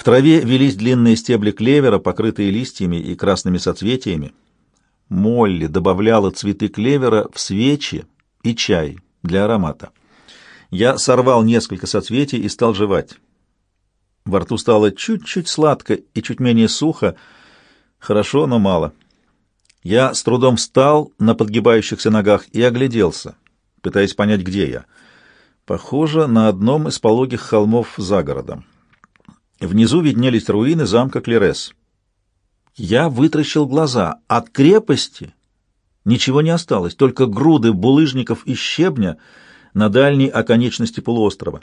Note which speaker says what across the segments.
Speaker 1: В траве велись длинные стебли клевера, покрытые листьями и красными соцветиями. Молли добавляла цветы клевера в свечи и чай для аромата. Я сорвал несколько соцветий и стал жевать. Во рту стало чуть-чуть сладко и чуть менее сухо. Хорошо, но мало. Я с трудом встал на подгибающихся ногах и огляделся, пытаясь понять, где я. Похоже, на одном из пологих холмов за городом. Внизу виднелись руины замка Клерес. Я вытращил глаза. От крепости ничего не осталось, только груды булыжников и щебня на дальней оконечности полуострова.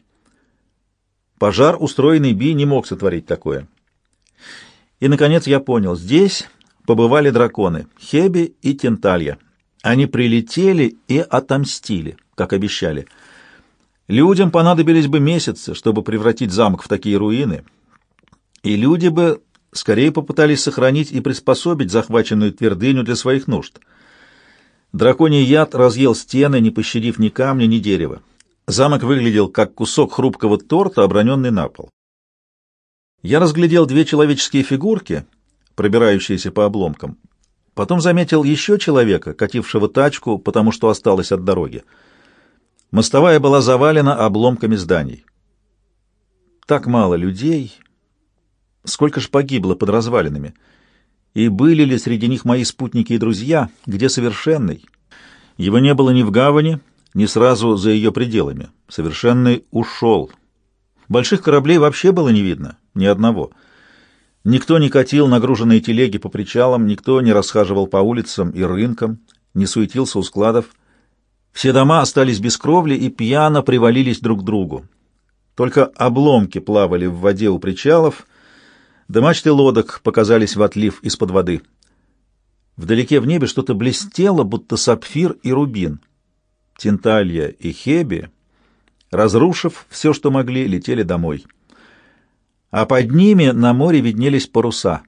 Speaker 1: Пожар, устроенный Би, не мог сотворить такое. И, наконец, я понял, здесь побывали драконы Хеби и Тенталья. Они прилетели и отомстили, как обещали. Людям понадобились бы месяцы, чтобы превратить замок в такие руины, и люди бы скорее попытались сохранить и приспособить захваченную твердыню для своих нужд. Драконий яд разъел стены, не пощадив ни камня, ни дерева. Замок выглядел как кусок хрупкого торта, оброненный на пол. Я разглядел две человеческие фигурки, пробирающиеся по обломкам. Потом заметил еще человека, катившего тачку, потому что осталось от дороги. Мостовая была завалена обломками зданий. Так мало людей, сколько ж погибло под развалинами. И были ли среди них мои спутники и друзья, где совершенный? Его не было ни в гавани, не сразу за ее пределами. Совершенный ушел. Больших кораблей вообще было не видно, ни одного. Никто не катил нагруженные телеги по причалам, никто не расхаживал по улицам и рынкам, не суетился у складов. Все дома остались без кровли и пьяно привалились друг к другу. Только обломки плавали в воде у причалов, да мачты лодок показались в отлив из-под воды. Вдалеке в небе что-то блестело, будто сапфир и рубин. Тинталья и Хеби, разрушив все, что могли, летели домой. А под ними на море виднелись паруса.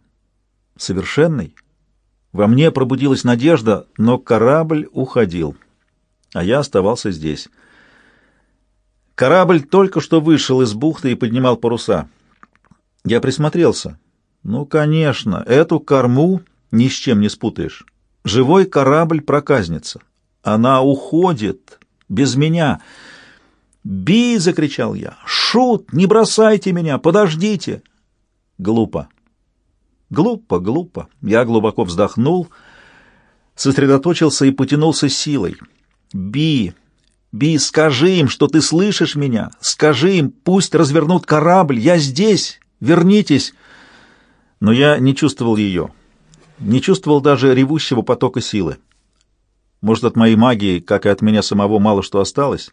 Speaker 1: Совершенный. Во мне пробудилась надежда, но корабль уходил, а я оставался здесь. Корабль только что вышел из бухты и поднимал паруса. Я присмотрелся. Ну, конечно, эту корму ни с чем не спутаешь. Живой корабль проказница. Она уходит без меня. «Би!» — закричал я. «Шут! Не бросайте меня! Подождите!» Глупо. Глупо, глупо. Я глубоко вздохнул, сосредоточился и потянулся силой. «Би! Би, скажи им, что ты слышишь меня! Скажи им, пусть развернут корабль! Я здесь! Вернитесь!» Но я не чувствовал ее. Не чувствовал даже ревущего потока силы. Может, от моей магии, как и от меня самого, мало что осталось.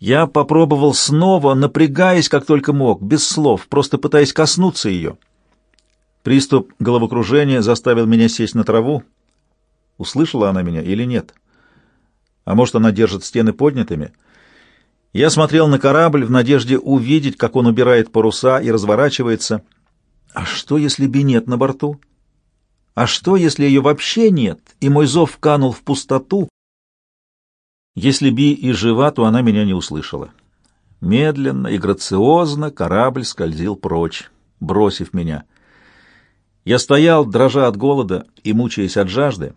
Speaker 1: Я попробовал снова, напрягаясь, как только мог, без слов, просто пытаясь коснуться ее. Приступ головокружения заставил меня сесть на траву. Услышала она меня или нет? А может, она держит стены поднятыми? Я смотрел на корабль в надежде увидеть, как он убирает паруса и разворачивается. А что, если би нет на борту? А что, если ее вообще нет, и мой зов канул в пустоту? Если Би и жива, то она меня не услышала. Медленно и грациозно корабль скользил прочь, бросив меня. Я стоял, дрожа от голода и мучаясь от жажды,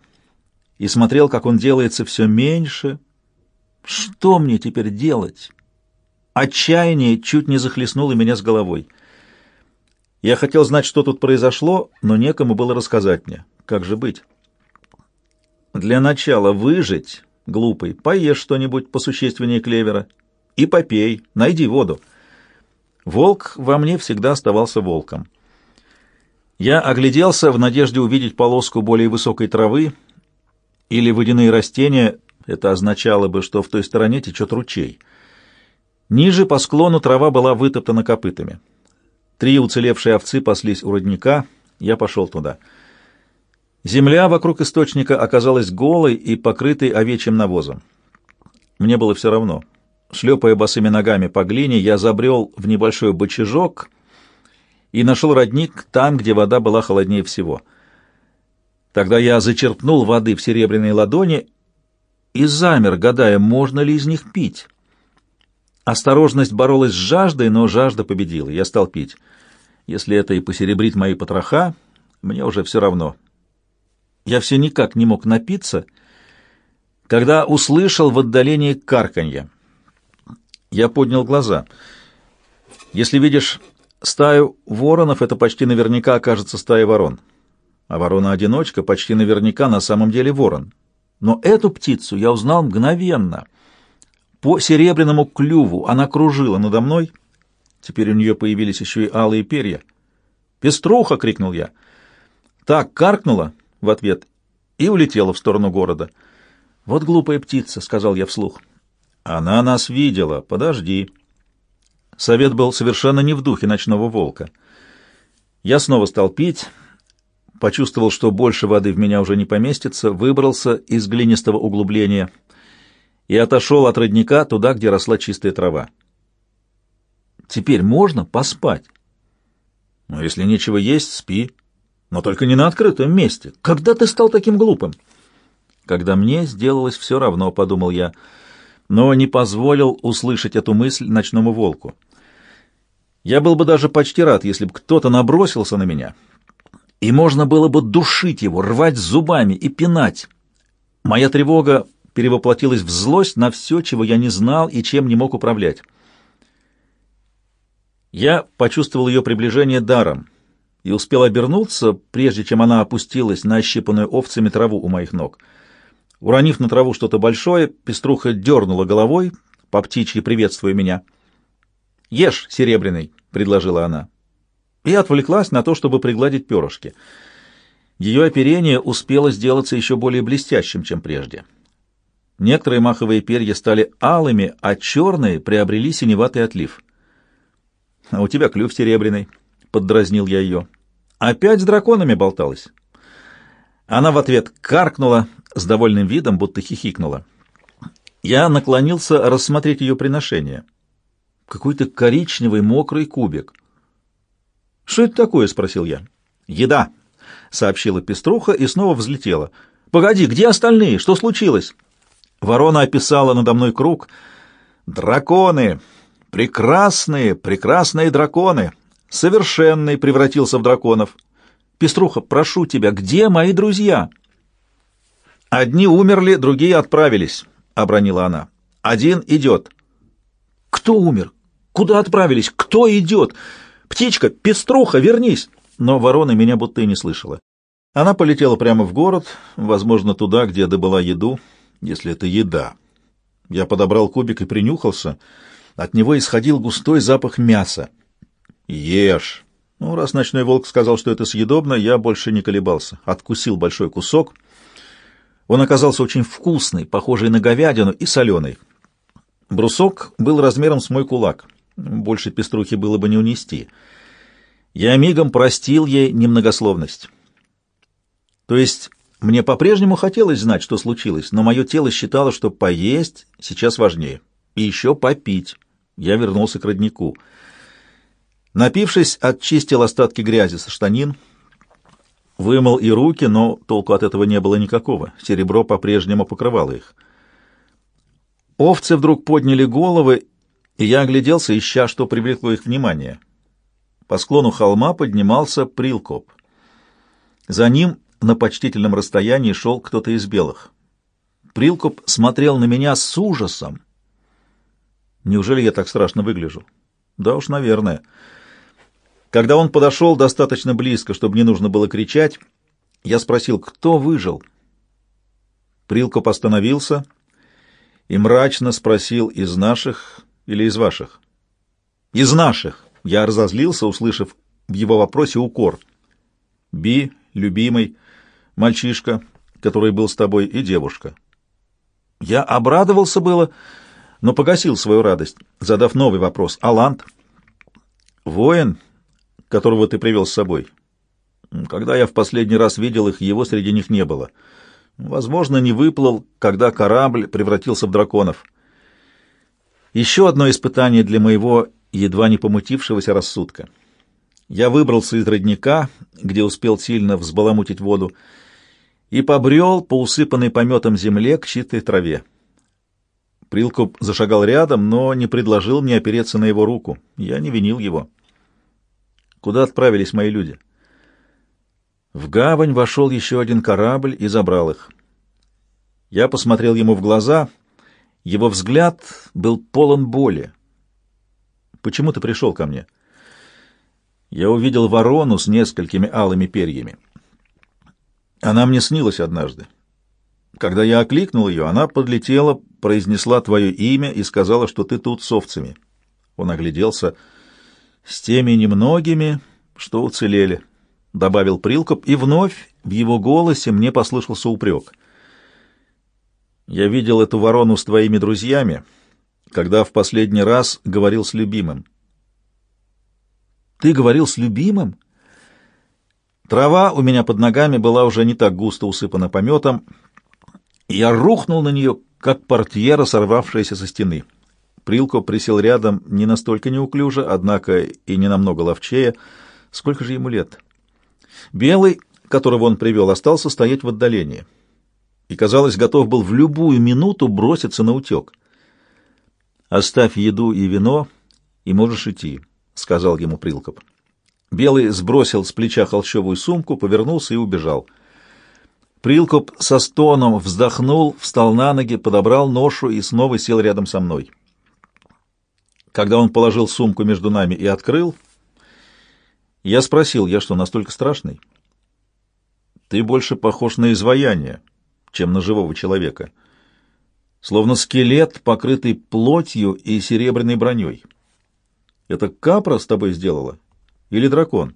Speaker 1: и смотрел, как он делается все меньше. Что мне теперь делать? Отчаяние чуть не захлестнуло меня с головой. Я хотел знать, что тут произошло, но некому было рассказать мне. Как же быть? Для начала выжить, глупый, поешь что-нибудь посущественнее клевера. И попей, найди воду. Волк во мне всегда оставался волком. Я огляделся в надежде увидеть полоску более высокой травы или водяные растения. Это означало бы, что в той стороне течет ручей. Ниже по склону трава была вытоптана копытами. Три уцелевшие овцы паслись у родника, я пошел туда. Земля вокруг источника оказалась голой и покрытой овечьим навозом. Мне было все равно. Шлепая босыми ногами по глине, я забрел в небольшой бочажок и нашел родник там, где вода была холоднее всего. Тогда я зачерпнул воды в серебряные ладони и замер, гадая, можно ли из них пить. Осторожность боролась с жаждой, но жажда победила. Я стал пить. Если это и посеребрит мои потроха, мне уже все равно. Я все никак не мог напиться, когда услышал в отдалении карканье. Я поднял глаза. Если видишь стаю воронов, это почти наверняка окажется стая ворон. А ворона-одиночка почти наверняка на самом деле ворон. Но эту птицу я узнал мгновенно. По серебряному клюву она кружила надо мной. Теперь у нее появились еще и алые перья. «Пеструха!» — крикнул я. Так каркнула в ответ и улетела в сторону города. «Вот глупая птица», — сказал я вслух. «Она нас видела. Подожди». Совет был совершенно не в духе ночного волка. Я снова стал пить, почувствовал, что больше воды в меня уже не поместится, выбрался из глинистого углубления и отошел от родника туда, где росла чистая трава. Теперь можно поспать. Но если нечего есть, спи. Но только не на открытом месте. Когда ты стал таким глупым? Когда мне сделалось все равно, подумал я, но не позволил услышать эту мысль ночному волку. Я был бы даже почти рад, если бы кто-то набросился на меня, и можно было бы душить его, рвать зубами и пинать. Моя тревога перевоплотилась в злость на все, чего я не знал и чем не мог управлять. Я почувствовал ее приближение даром и успел обернуться, прежде чем она опустилась на ощипанную овцами траву у моих ног. Уронив на траву что-то большое, пеструха дернула головой, по птичьи приветствуя меня. «Ешь, серебряный!» — предложила она. И отвлеклась на то, чтобы пригладить перышки. Ее оперение успело сделаться еще более блестящим, чем прежде. Некоторые маховые перья стали алыми, а черные приобрели синеватый отлив. «А у тебя клюв серебряный», — поддразнил я ее. «Опять с драконами болталась?» Она в ответ каркнула с довольным видом, будто хихикнула. Я наклонился рассмотреть ее приношение. Какой-то коричневый мокрый кубик. «Что это такое?» — спросил я. «Еда», — сообщила пеструха и снова взлетела. «Погоди, где остальные? Что случилось?» Ворона описала надо мной круг. «Драконы! Прекрасные, прекрасные драконы!» Совершенный превратился в драконов. «Пеструха, прошу тебя, где мои друзья?» «Одни умерли, другие отправились», — обронила она. «Один идет». «Кто умер? Куда отправились? Кто идет? Птичка, пеструха, вернись!» Но ворона меня будто и не слышала. Она полетела прямо в город, возможно, туда, где добыла еду, если это еда. Я подобрал кубик и принюхался. От него исходил густой запах мяса. «Ешь!» Ну, раз ночной волк сказал, что это съедобно, я больше не колебался. Откусил большой кусок. Он оказался очень вкусный, похожий на говядину и соленый. Брусок был размером с мой кулак. Больше пеструхи было бы не унести. Я мигом простил ей немногословность. То есть мне по-прежнему хотелось знать, что случилось, но мое тело считало, что поесть сейчас важнее. И еще попить. Я вернулся к роднику. Напившись, очистил остатки грязи со штанин, вымыл и руки, но толку от этого не было никакого. Серебро по-прежнему покрывало их. Овцы вдруг подняли головы, и я огляделся, ища, что привлекло их внимание. По склону холма поднимался прилкоп. За ним на почтительном расстоянии шел кто-то из белых. Прилкоп смотрел на меня с ужасом. Неужели я так страшно выгляжу? Да уж, наверное. Когда он подошел достаточно близко, чтобы не нужно было кричать, я спросил, кто выжил. Прилкоп остановился и мрачно спросил, из наших или из ваших? Из наших. Я разозлился, услышав в его вопросе укор. Би, любимый, мальчишка, который был с тобой, и девушка. Я обрадовался было, но погасил свою радость, задав новый вопрос. Алант? Воин, которого ты привел с собой? Когда я в последний раз видел их, его среди них не было. Возможно, не выплыл, когда корабль превратился в драконов. Еще одно испытание для моего едва не помутившегося рассудка. Я выбрался из родника, где успел сильно взбаламутить воду, и побрел по усыпанной пометом земле к чистой траве. Прилкоп зашагал рядом, но не предложил мне опереться на его руку. Я не винил его. Куда отправились мои люди? В гавань вошел еще один корабль и забрал их. Я посмотрел ему в глаза. Его взгляд был полон боли. Почему ты пришел ко мне? Я увидел ворону с несколькими алыми перьями. Она мне снилась однажды. Когда я окликнул ее, она подлетела, произнесла твое имя и сказала, что ты тут с овцами. Он огляделся с теми немногими, что уцелели, — добавил Прилкоп, и вновь в его голосе мне послышался упрек. Я видел эту ворону с твоими друзьями, когда в последний раз говорил с любимым. Ты говорил с любимым? Трава у меня под ногами была уже не так густо усыпана пометом, — я рухнул на нее, как портьера, сорвавшаяся со стены. Прилко присел рядом не настолько неуклюже, однако и не намного ловчее. Сколько же ему лет? Белый, которого он привел, остался стоять в отдалении и, казалось, готов был в любую минуту броситься на утек. «Оставь еду и вино, и можешь идти», — сказал ему Прилкоп. Белый сбросил с плеча холщовую сумку, повернулся и убежал — Прилкоп со стоном вздохнул, встал на ноги, подобрал ношу и снова сел рядом со мной. Когда он положил сумку между нами и открыл, я спросил, я что, настолько страшный? Ты больше похож на изваяние, чем на живого человека. Словно скелет, покрытый плотью и серебряной броней. Это капра с тобой сделала? Или дракон?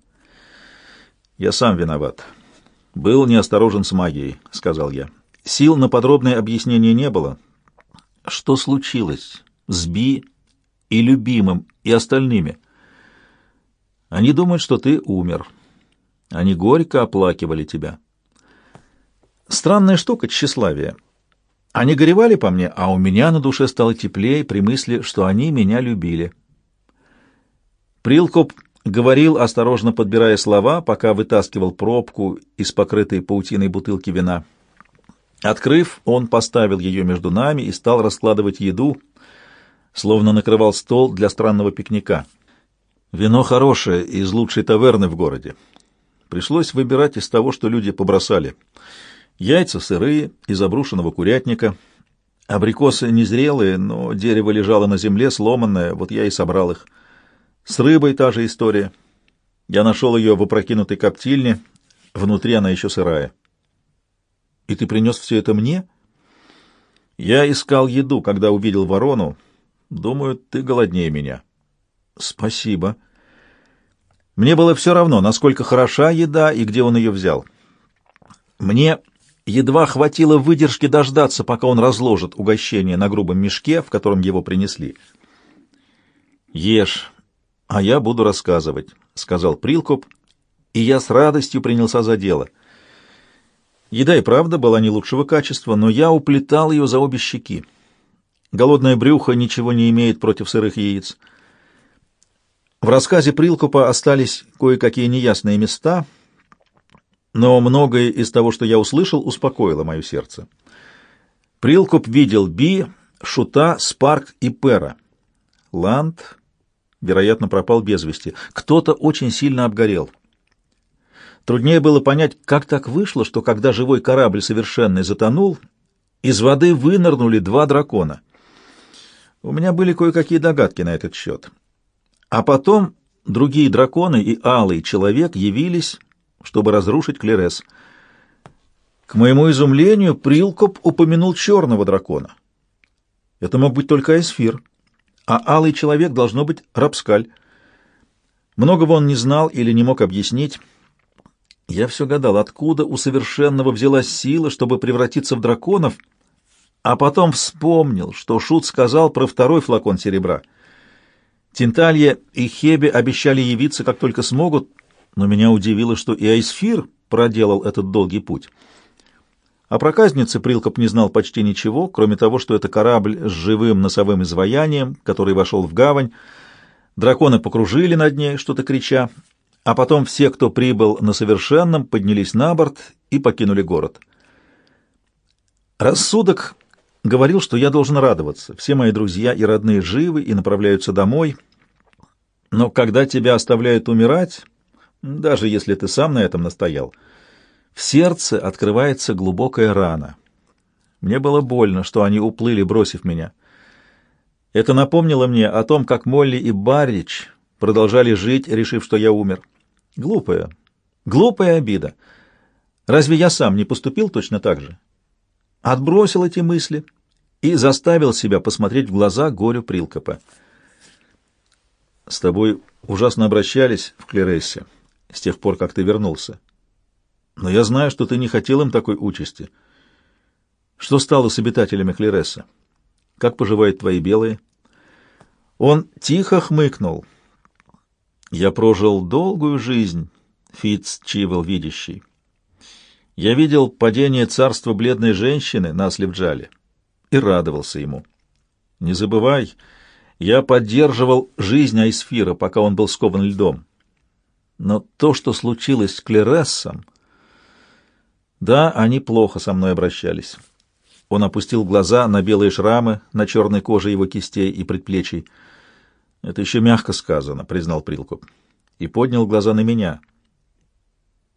Speaker 1: Я сам виноват. «Был неосторожен с магией», — сказал я. Сил на подробное объяснение не было. «Что случилось с и любимым, и остальными?» «Они думают, что ты умер. Они горько оплакивали тебя». Странная штука — тщеславие. Они горевали по мне, а у меня на душе стало теплее при мысли, что они меня любили. Прилкоп говорил, осторожно подбирая слова, пока вытаскивал пробку из покрытой паутиной бутылки вина. Открыв, он поставил ее между нами и стал раскладывать еду, словно накрывал стол для странного пикника. Вино хорошее, из лучшей таверны в городе. Пришлось выбирать из того, что люди побросали. Яйца сырые, из обрушенного курятника. Абрикосы незрелые, но дерево лежало на земле, сломанное, вот я и собрал их. С рыбой та же история. Я нашел ее в опрокинутой коптильне, внутри она еще сырая. И ты принес все это мне? Я искал еду, когда увидел ворону. Думаю, ты голоднее меня. Спасибо. Мне было все равно, насколько хороша еда и где он ее взял. Мне едва хватило выдержки дождаться, пока он разложит угощение на грубом мешке, в котором его принесли. Ешь, «А я буду рассказывать», — сказал Прилкоп, и я с радостью принялся за дело. Еда и правда была не лучшего качества, но я уплетал ее за обе щеки. Голодное брюхо ничего не имеет против сырых яиц. В рассказе Прилкопа остались кое-какие неясные места, но многое из того, что я услышал, успокоило мое сердце. Прилкоп видел Би, Шута, Спарк и Пера. Ланд вероятно, пропал без вести. Кто-то очень сильно обгорел. Труднее было понять, как так вышло, что когда живой корабль совершенный затонул, из воды вынырнули два дракона. У меня были кое-какие догадки на этот счет. А потом другие драконы и алый человек явились, чтобы разрушить Клерес. К моему изумлению, Прилкоп упомянул черного дракона. Это мог быть только Эсфир а алый человек должно быть Рапскаль. Многого он не знал или не мог объяснить. Я все гадал, откуда у совершенного взялась сила, чтобы превратиться в драконов, а потом вспомнил, что Шут сказал про второй флакон серебра. Тинталья и Хебе обещали явиться, как только смогут, но меня удивило, что и Айсфир проделал этот долгий путь. О проказнице Прилкоп не знал почти ничего, кроме того, что это корабль с живым носовым изваянием, который вошел в гавань. Драконы покружили над ней, что-то крича, а потом все, кто прибыл на совершенном, поднялись на борт и покинули город. Рассудок говорил, что я должен радоваться. Все мои друзья и родные живы и направляются домой. Но когда тебя оставляют умирать, даже если ты сам на этом настоял. В сердце открывается глубокая рана. Мне было больно, что они уплыли, бросив меня. Это напомнило мне о том, как Молли и Баррич продолжали жить, решив, что я умер. Глупая, глупая обида. Разве я сам не поступил точно так же? Отбросил эти мысли и заставил себя посмотреть в глаза горю Прилкопа. С тобой ужасно обращались в Клерессе с тех пор, как ты вернулся. Но я знаю, что ты не хотел им такой участи. Что стало с обитателями Клересса? Как поживают твои белые? Он тихо хмыкнул. Я прожил долгую жизнь, Фитц Чивел видящий. Я видел падение царства бледной женщины на Сливджале и радовался ему. Не забывай, я поддерживал жизнь Айсфира, пока он был скован льдом. Но то, что случилось с Клерессом... Да, они плохо со мной обращались. Он опустил глаза на белые шрамы на черной коже его кистей и предплечий. «Это еще мягко сказано», — признал Прилкоп. И поднял глаза на меня.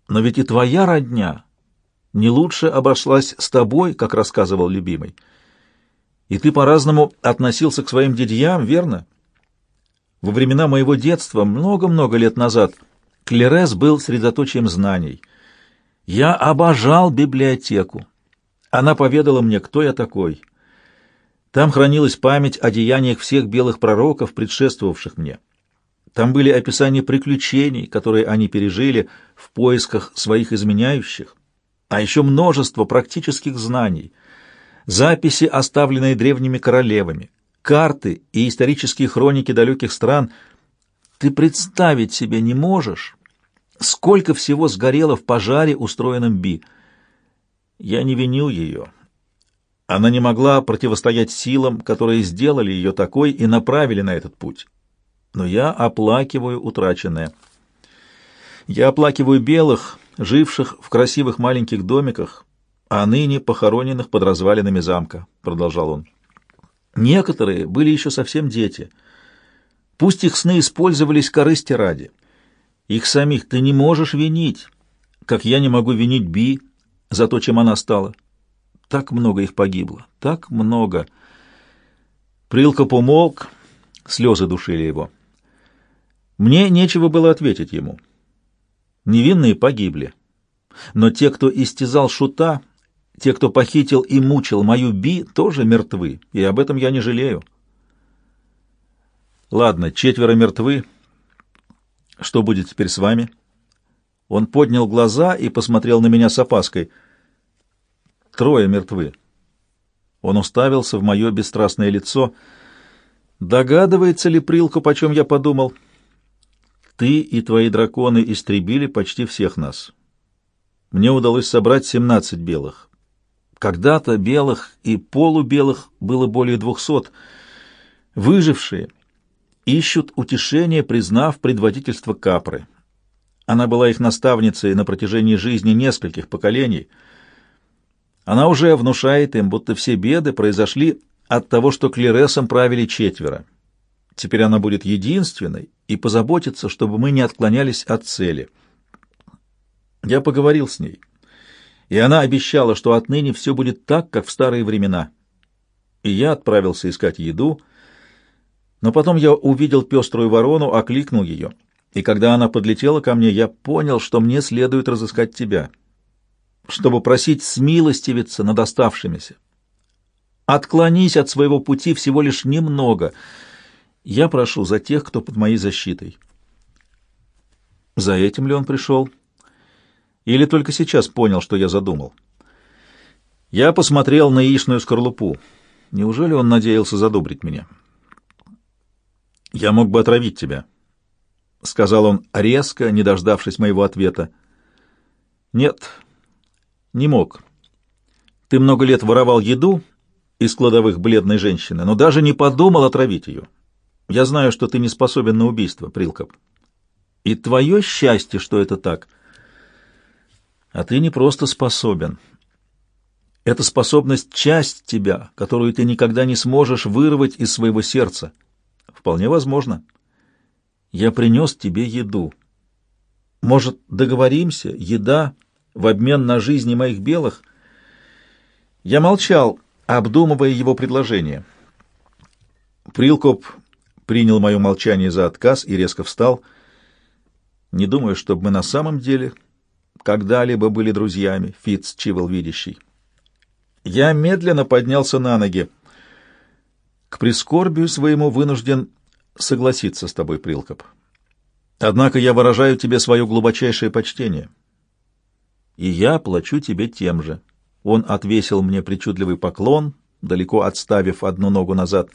Speaker 1: «Но ведь и твоя родня не лучше обошлась с тобой, как рассказывал любимый. И ты по-разному относился к своим дядьям, верно? Во времена моего детства, много-много лет назад, Клерес был средоточием знаний. Я обожал библиотеку. Она поведала мне, кто я такой. Там хранилась память о деяниях всех белых пророков, предшествовавших мне. Там были описания приключений, которые они пережили в поисках своих изменяющих, а еще множество практических знаний, записи, оставленные древними королевами, карты и исторические хроники далеких стран. Ты представить себе не можешь, сколько всего сгорело в пожаре, устроенном Би — я не винил ее. Она не могла противостоять силам, которые сделали ее такой и направили на этот путь. Но я оплакиваю утраченное. Я оплакиваю белых, живших в красивых маленьких домиках, а ныне похороненных под развалинами замка, — продолжал он. Некоторые были еще совсем дети. Пусть их сны использовались корысти ради. Их самих ты не можешь винить, как я не могу винить Би, за то, чем она стала. Так много их погибло, так много. Прилка помолк, слезы душили его. Мне нечего было ответить ему. Невинные погибли. Но те, кто истязал шута, те, кто похитил и мучил мою Би, тоже мертвы, и об этом я не жалею. Ладно, четверо мертвы. Что будет теперь с вами? Он поднял глаза и посмотрел на меня с опаской — Трое мертвы. Он уставился в мое бесстрастное лицо. Догадывается ли Прилку, о чем я подумал? Ты и твои драконы истребили почти всех нас. Мне удалось собрать семнадцать белых. Когда-то белых и полубелых было более двухсот. Выжившие ищут утешение, признав предводительство Капры. Она была их наставницей на протяжении жизни нескольких поколений — она уже внушает им, будто все беды произошли от того, что клересом правили четверо. Теперь она будет единственной и позаботится, чтобы мы не отклонялись от цели. Я поговорил с ней, и она обещала, что отныне все будет так, как в старые времена. И я отправился искать еду, но потом я увидел пеструю ворону, окликнул ее, и когда она подлетела ко мне, я понял, что мне следует разыскать тебя» чтобы просить смилостивиться над оставшимися. Отклонись от своего пути всего лишь немного. Я прошу за тех, кто под моей защитой. За этим ли он пришел? Или только сейчас понял, что я задумал? Я посмотрел на яичную скорлупу. Неужели он надеялся задобрить меня? «Я мог бы отравить тебя», — сказал он резко, не дождавшись моего ответа. «Нет, не мог. Ты много лет воровал еду из кладовых бледной женщины, но даже не подумал отравить ее. Я знаю, что ты не способен на убийство, Прилкоп. И твое счастье, что это так. А ты не просто способен. Это способность — часть тебя, которую ты никогда не сможешь вырвать из своего сердца. Вполне возможно. Я принес тебе еду. Может, договоримся? Еда в обмен на жизни моих белых? Я молчал, обдумывая его предложение. Прилкоп принял мое молчание за отказ и резко встал. Не думаю, чтобы мы на самом деле когда-либо были друзьями, Фитц Чивол видящий. Я медленно поднялся на ноги. К прискорбию своему вынужден согласиться с тобой, Прилкоп. Однако я выражаю тебе свое глубочайшее почтение. И я плачу тебе тем же. Он отвесил мне причудливый поклон, далеко отставив одну ногу назад.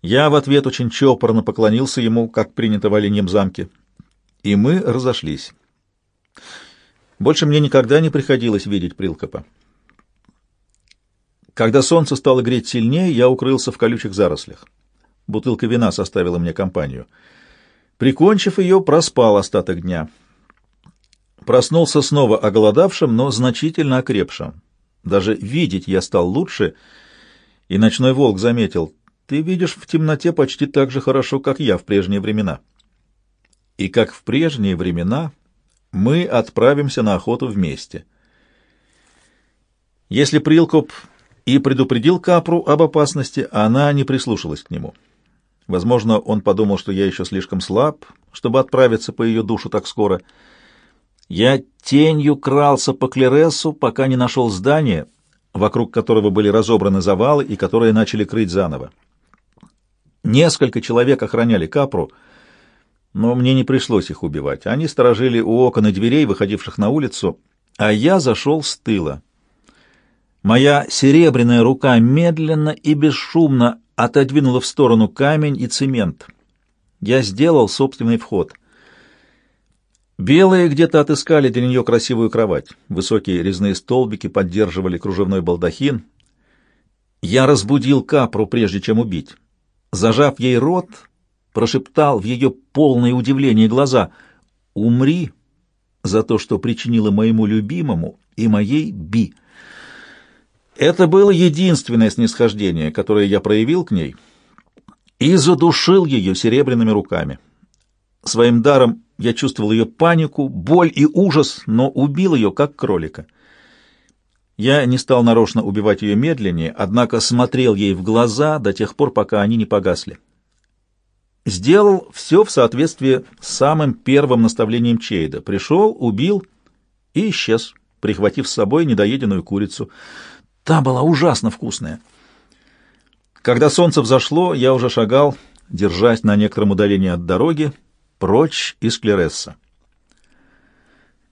Speaker 1: Я в ответ очень чопорно поклонился ему, как принято в Оленьем замке, и мы разошлись. Больше мне никогда не приходилось видеть Прилкопа. Когда солнце стало греть сильнее, я укрылся в колючих зарослях. Бутылка вина составила мне компанию — Прикончив ее, проспал остаток дня. Проснулся снова оголодавшим, но значительно окрепшим. Даже видеть я стал лучше, и ночной волк заметил, «Ты видишь в темноте почти так же хорошо, как я в прежние времена». И как в прежние времена мы отправимся на охоту вместе. Если Прилкоп и предупредил Капру об опасности, она не прислушалась к нему. Возможно, он подумал, что я еще слишком слаб, чтобы отправиться по ее душу так скоро. Я тенью крался по Клересу, пока не нашел здание, вокруг которого были разобраны завалы и которые начали крыть заново. Несколько человек охраняли Капру, но мне не пришлось их убивать. Они сторожили у окон и дверей, выходивших на улицу, а я зашел с тыла. Моя серебряная рука медленно и бесшумно отодвинула в сторону камень и цемент. Я сделал собственный вход. Белые где-то отыскали для нее красивую кровать. Высокие резные столбики поддерживали кружевной балдахин. Я разбудил капру, прежде чем убить. Зажав ей рот, прошептал в ее полное удивление глаза «Умри за то, что причинила моему любимому и моей Би». Это было единственное снисхождение, которое я проявил к ней, и задушил ее серебряными руками. Своим даром я чувствовал ее панику, боль и ужас, но убил ее, как кролика. Я не стал нарочно убивать ее медленнее, однако смотрел ей в глаза до тех пор, пока они не погасли. Сделал все в соответствии с самым первым наставлением Чейда. Пришел, убил и исчез, прихватив с собой недоеденную курицу — Та была ужасно вкусная. Когда солнце взошло, я уже шагал, держась на некотором удалении от дороги, прочь из Клересса.